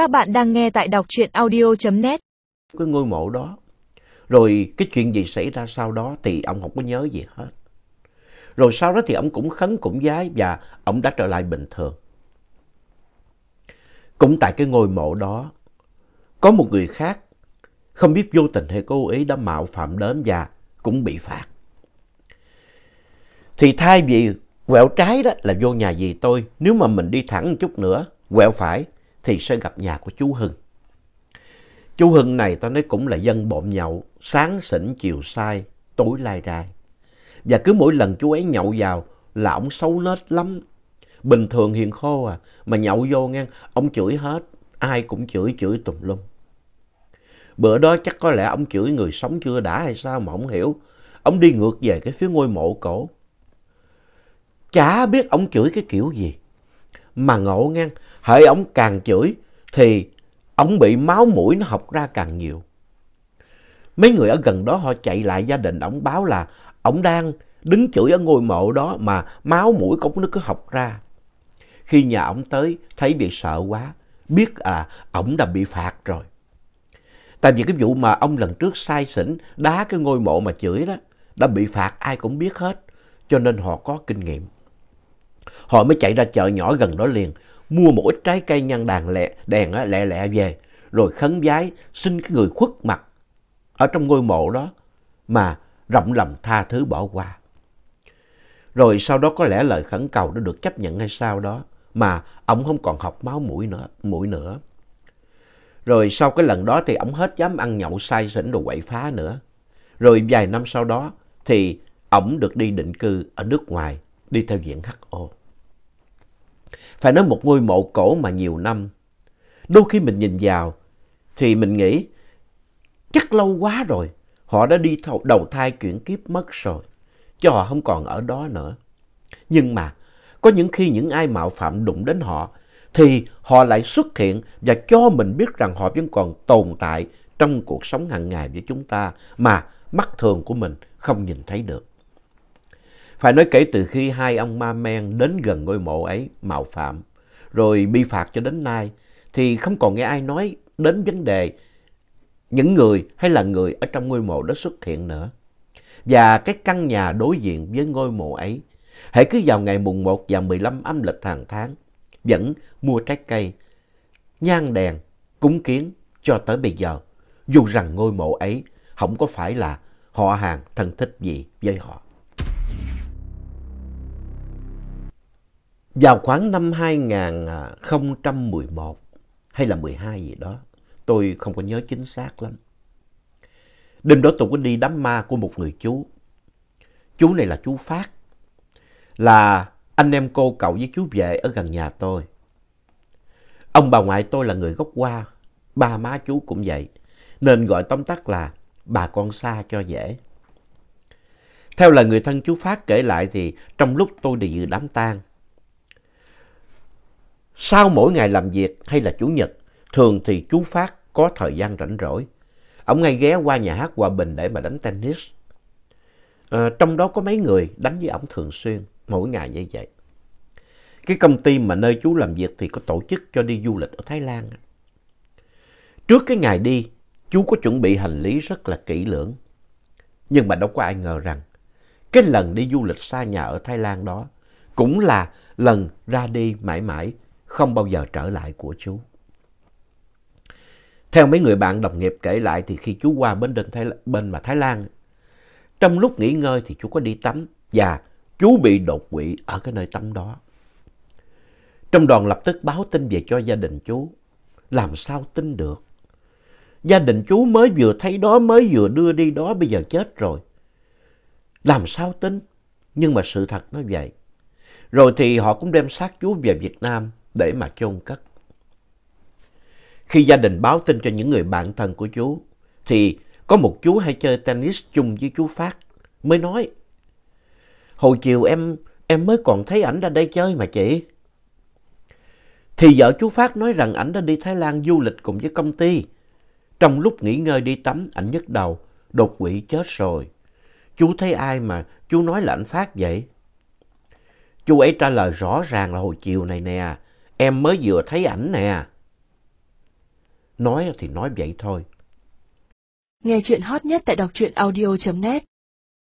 Các bạn đang nghe tại đọc truyện audio.net. Cái ngôi mộ đó. Rồi cái chuyện gì xảy ra sau đó thì ông không có nhớ gì hết. Rồi sau đó thì ông cũng khấn cũng giái và ông đã trở lại bình thường. Cũng tại cái ngôi mộ đó, có một người khác không biết vô tình hay cố ý đã mạo phạm đến và cũng bị phạt. Thì thay vì quẹo trái đó là vô nhà dì tôi, nếu mà mình đi thẳng một chút nữa, quẹo phải thì sẽ gặp nhà của chú Hưng. Chú Hưng này ta nói cũng là dân bộn nhậu, sáng sỉnh chiều sai, tối lai rai. Và cứ mỗi lần chú ấy nhậu vào là ông xấu nết lắm. Bình thường hiền khô à, mà nhậu vô nghe, ông chửi hết, ai cũng chửi, chửi tùm lum. Bữa đó chắc có lẽ ông chửi người sống chưa đã hay sao mà không hiểu. Ông đi ngược về cái phía ngôi mộ cổ. Chả biết ông chửi cái kiểu gì. Mà ngộ nghe, hỡi ông càng chửi thì ông bị máu mũi nó học ra càng nhiều. Mấy người ở gần đó họ chạy lại gia đình ông báo là ông đang đứng chửi ở ngôi mộ đó mà máu mũi cũng nó cứ học ra. Khi nhà ông tới thấy bị sợ quá, biết à ông đã bị phạt rồi. Tại vì cái vụ mà ông lần trước sai xỉn đá cái ngôi mộ mà chửi đó đã bị phạt ai cũng biết hết cho nên họ có kinh nghiệm. Họ mới chạy ra chợ nhỏ gần đó liền mua một ít trái cây nhăn đàn lẹ, đèn á, lẹ lẹ về rồi khấn vái xin cái người khuất mặt ở trong ngôi mộ đó mà rộng lòng tha thứ bỏ qua. Rồi sau đó có lẽ lời khẩn cầu đã được chấp nhận hay sao đó mà ông không còn học máu mũi nữa, mũi nữa. Rồi sau cái lần đó thì ông hết dám ăn nhậu say xỉn đồ quậy phá nữa. Rồi vài năm sau đó thì ông được đi định cư ở nước ngoài, đi theo diện HO. Phải nói một ngôi mộ cổ mà nhiều năm. Đôi khi mình nhìn vào, thì mình nghĩ, chắc lâu quá rồi. Họ đã đi đầu thai chuyển kiếp mất rồi. Chứ họ không còn ở đó nữa. Nhưng mà, có những khi những ai mạo phạm đụng đến họ, thì họ lại xuất hiện và cho mình biết rằng họ vẫn còn tồn tại trong cuộc sống hàng ngày với chúng ta, mà mắt thường của mình không nhìn thấy được. Phải nói kể từ khi hai ông ma men đến gần ngôi mộ ấy mạo phạm, rồi bị phạt cho đến nay, thì không còn nghe ai nói đến vấn đề những người hay là người ở trong ngôi mộ đó xuất hiện nữa. Và cái căn nhà đối diện với ngôi mộ ấy, hãy cứ vào ngày mùng 1 và 15 âm lịch hàng tháng, vẫn mua trái cây, nhang đèn, cúng kiến cho tới bây giờ, dù rằng ngôi mộ ấy không có phải là họ hàng thân thích gì với họ. Vào khoảng năm 2011 hay là 12 gì đó, tôi không có nhớ chính xác lắm. Đêm đó tôi có đi đám ma của một người chú. Chú này là chú Phát, là anh em cô cậu với chú về ở gần nhà tôi. Ông bà ngoại tôi là người gốc Hoa, ba má chú cũng vậy, nên gọi tóm tắt là bà con xa cho dễ. Theo lời người thân chú Phát kể lại thì trong lúc tôi đi dự đám tang, sau mỗi ngày làm việc hay là chủ nhật, thường thì chú Phát có thời gian rảnh rỗi. Ông ngay ghé qua nhà hát Hòa Bình để mà đánh tennis. À, trong đó có mấy người đánh với ông thường xuyên, mỗi ngày như vậy. Cái công ty mà nơi chú làm việc thì có tổ chức cho đi du lịch ở Thái Lan. Trước cái ngày đi, chú có chuẩn bị hành lý rất là kỹ lưỡng. Nhưng mà đâu có ai ngờ rằng cái lần đi du lịch xa nhà ở Thái Lan đó cũng là lần ra đi mãi mãi không bao giờ trở lại của chú. Theo mấy người bạn đồng nghiệp kể lại thì khi chú qua bên, Thái, bên mà Thái Lan, trong lúc nghỉ ngơi thì chú có đi tắm và chú bị đột quỵ ở cái nơi tắm đó. Trong đoàn lập tức báo tin về cho gia đình chú. Làm sao tin được? Gia đình chú mới vừa thấy đó, mới vừa đưa đi đó, bây giờ chết rồi. Làm sao tin? Nhưng mà sự thật nó vậy. Rồi thì họ cũng đem xác chú về Việt Nam để mà chôn cất. Khi gia đình báo tin cho những người bạn thân của chú, thì có một chú hay chơi tennis chung với chú Phát mới nói Hồi chiều em em mới còn thấy ảnh ra đây chơi mà chị. Thì vợ chú Phát nói rằng ảnh đã đi Thái Lan du lịch cùng với công ty. Trong lúc nghỉ ngơi đi tắm, ảnh nhức đầu, đột quỵ chết rồi. Chú thấy ai mà chú nói là ảnh Phát vậy? Chú ấy trả lời rõ ràng là hồi chiều này nè, em mới vừa thấy ảnh nè. nói thì nói vậy thôi. Nghe chuyện hot nhất tại đọc truyện audio.net